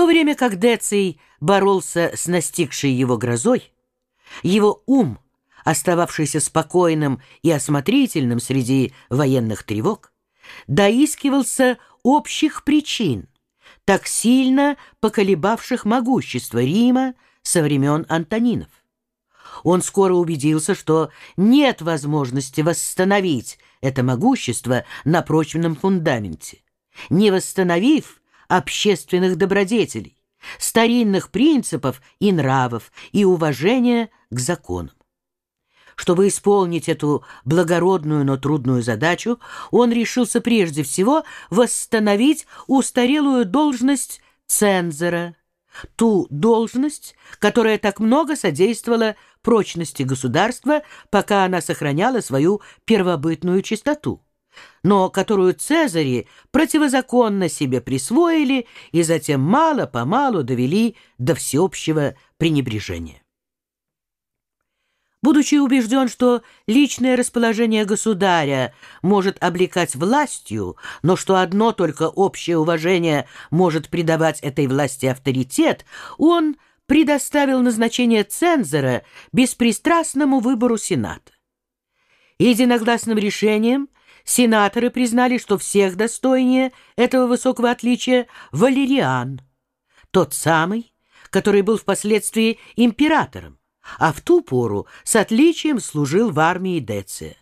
то время как Деций боролся с настигшей его грозой, его ум, остававшийся спокойным и осмотрительным среди военных тревог, доискивался общих причин, так сильно поколебавших могущество Рима со времен Антонинов. Он скоро убедился, что нет возможности восстановить это могущество на прочном фундаменте. Не восстановив общественных добродетелей, старинных принципов и нравов и уважения к законам. Чтобы исполнить эту благородную, но трудную задачу, он решился прежде всего восстановить устарелую должность цензора, ту должность, которая так много содействовала прочности государства, пока она сохраняла свою первобытную чистоту, но которую Цезари противозаконно себе присвоили и затем мало-помалу довели до всеобщего пренебрежения. Будучи убежден, что личное расположение государя может облекать властью, но что одно только общее уважение может придавать этой власти авторитет, он предоставил назначение цензора беспристрастному выбору Сената. Единогласным решением сенаторы признали, что всех достойнее этого высокого отличия Валериан, тот самый, который был впоследствии императором, а в ту пору с отличием служил в армии Деция.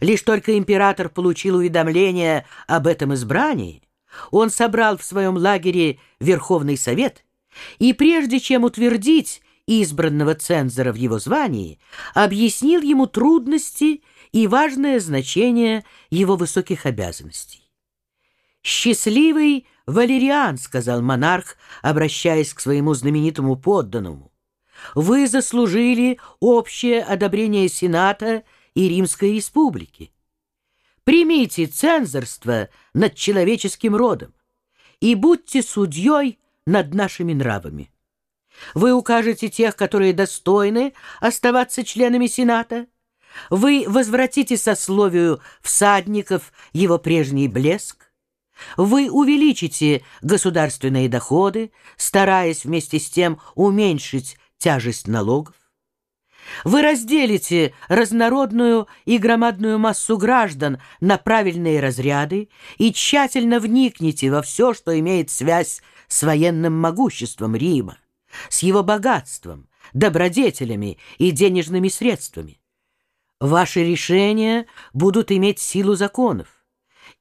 Лишь только император получил уведомление об этом избрании, он собрал в своем лагере Верховный Совет и, прежде чем утвердить избранного цензора в его звании, объяснил ему трудности и важное значение его высоких обязанностей. «Счастливый Валериан», — сказал монарх, обращаясь к своему знаменитому подданному, вы заслужили общее одобрение Сената и Римской Республики. Примите цензорство над человеческим родом и будьте судьей над нашими нравами. Вы укажете тех, которые достойны оставаться членами Сената. Вы возвратите сословию всадников его прежний блеск. Вы увеличите государственные доходы, стараясь вместе с тем уменьшить тяжесть налогов. Вы разделите разнородную и громадную массу граждан на правильные разряды и тщательно вникнете во все, что имеет связь с военным могуществом Рима, с его богатством, добродетелями и денежными средствами. Ваши решения будут иметь силу законов.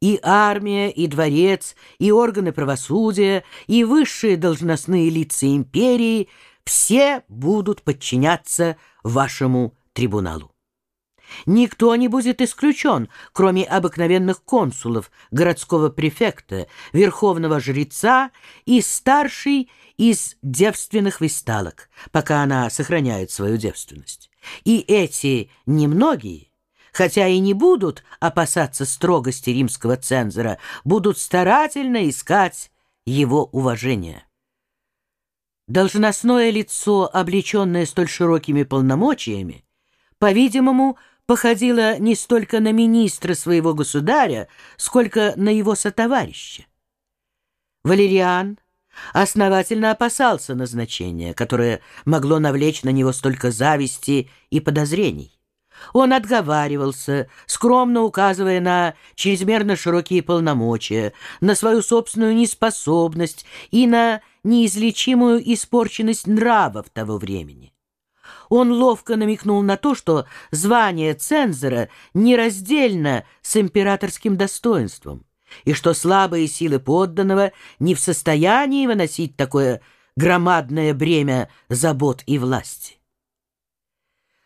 И армия, и дворец, и органы правосудия, и высшие должностные лица империи – все будут подчиняться вашему трибуналу. Никто не будет исключен, кроме обыкновенных консулов, городского префекта, верховного жреца и старшей из девственных висталок, пока она сохраняет свою девственность. И эти немногие, хотя и не будут опасаться строгости римского цензора, будут старательно искать его уважения. Должностное лицо, облеченное столь широкими полномочиями, по-видимому, походило не столько на министра своего государя, сколько на его сотоварища. Валериан основательно опасался назначения, которое могло навлечь на него столько зависти и подозрений. Он отговаривался, скромно указывая на чрезмерно широкие полномочия, на свою собственную неспособность и на неизлечимую испорченность нравов того времени. Он ловко намекнул на то, что звание цензора нераздельно с императорским достоинством, и что слабые силы подданного не в состоянии выносить такое громадное бремя забот и власти.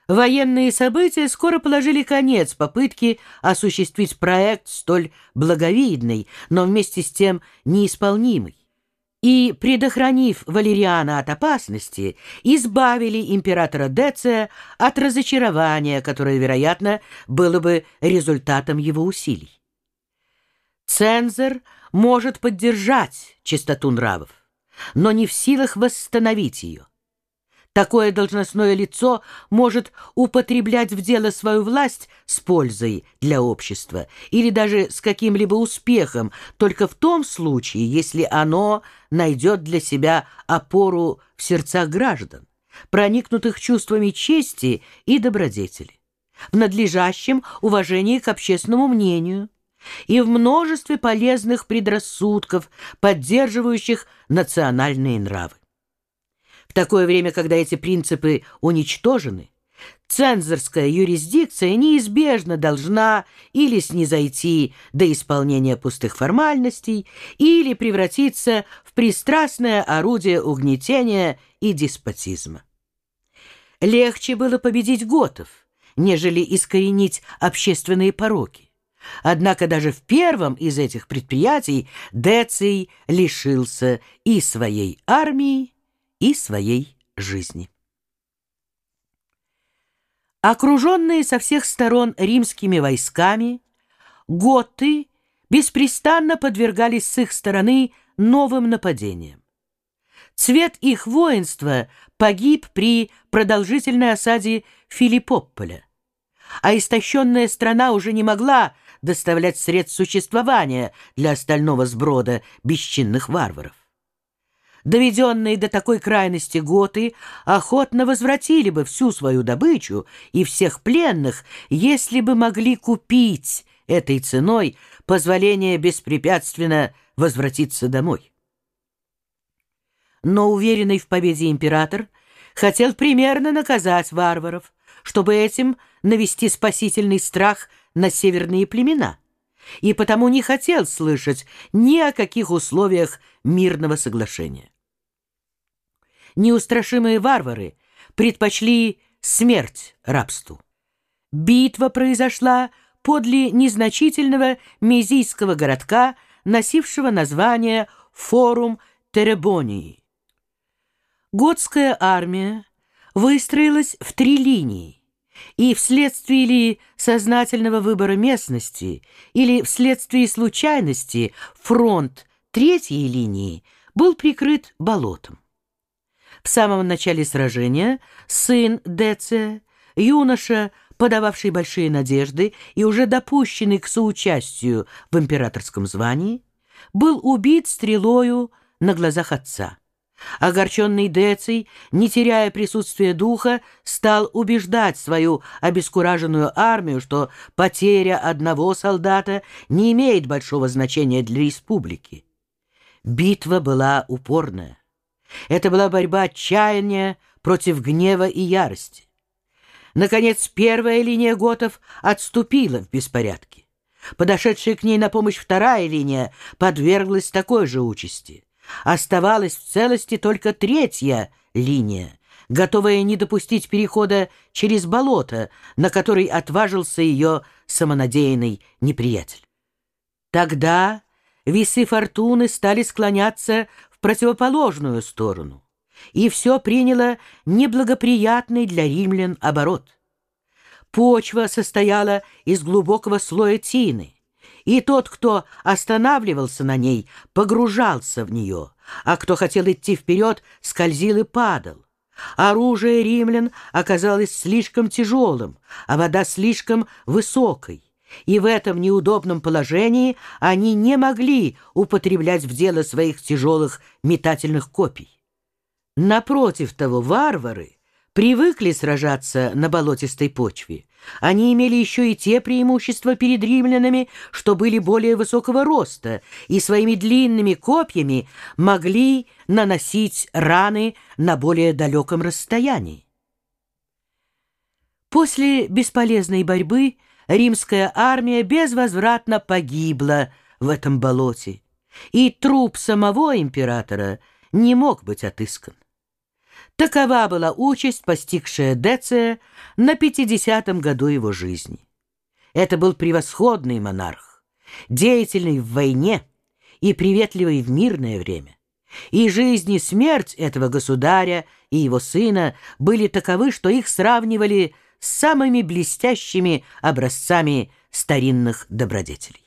Военные события скоро положили конец попытке осуществить проект столь благовидный, но вместе с тем неисполнимый. И, предохранив Валериана от опасности, избавили императора Деция от разочарования, которое, вероятно, было бы результатом его усилий. Цензор может поддержать чистоту нравов, но не в силах восстановить ее. Такое должностное лицо может употреблять в дело свою власть с пользой для общества или даже с каким-либо успехом только в том случае, если оно найдет для себя опору в сердцах граждан, проникнутых чувствами чести и добродетели, в надлежащем уважении к общественному мнению и в множестве полезных предрассудков, поддерживающих национальные нравы. В такое время, когда эти принципы уничтожены, цензорская юрисдикция неизбежно должна или снизойти до исполнения пустых формальностей, или превратиться в пристрастное орудие угнетения и деспотизма. Легче было победить готов, нежели искоренить общественные пороки. Однако даже в первом из этих предприятий Деций лишился и своей армии, и своей жизни. Окруженные со всех сторон римскими войсками, готы беспрестанно подвергались с их стороны новым нападениям. Цвет их воинства погиб при продолжительной осаде Филиппополя, а истощенная страна уже не могла доставлять средств существования для остального сброда бесчинных варваров. Доведенные до такой крайности готы охотно возвратили бы всю свою добычу и всех пленных, если бы могли купить этой ценой позволение беспрепятственно возвратиться домой. Но уверенный в победе император хотел примерно наказать варваров, чтобы этим навести спасительный страх на северные племена, и потому не хотел слышать ни о каких условиях мирного соглашения неустрашимые варвары предпочли смерть рабству. Битва произошла подле незначительного мезийского городка, носившего название Форум Теребонии. Готская армия выстроилась в три линии, и вследствие ли сознательного выбора местности, или вследствие случайности фронт третьей линии был прикрыт болотом. В самом начале сражения сын Деция, юноша, подававший большие надежды и уже допущенный к соучастию в императорском звании, был убит стрелою на глазах отца. Огорченный Деций, не теряя присутствия духа, стал убеждать свою обескураженную армию, что потеря одного солдата не имеет большого значения для республики. Битва была упорная. Это была борьба отчаяния против гнева и ярости. Наконец, первая линия готов отступила в беспорядке. Подошедшая к ней на помощь вторая линия подверглась такой же участи. Оставалась в целости только третья линия, готовая не допустить перехода через болото, на который отважился ее самонадеянный неприятель. Тогда весы фортуны стали склоняться противоположную сторону, и все приняло неблагоприятный для римлян оборот. Почва состояла из глубокого слоя тины, и тот, кто останавливался на ней, погружался в нее, а кто хотел идти вперед, скользил и падал. Оружие римлян оказалось слишком тяжелым, а вода слишком высокой и в этом неудобном положении они не могли употреблять в дело своих тяжелых метательных копий. Напротив того, варвары привыкли сражаться на болотистой почве. Они имели еще и те преимущества перед римлянами, что были более высокого роста, и своими длинными копьями могли наносить раны на более далеком расстоянии. После бесполезной борьбы римская армия безвозвратно погибла в этом болоте, и труп самого императора не мог быть отыскан. Такова была участь, постигшая Деция на пятидесятом году его жизни. Это был превосходный монарх, деятельный в войне и приветливый в мирное время. И жизнь и смерть этого государя и его сына были таковы, что их сравнивали самыми блестящими образцами старинных добродетелей.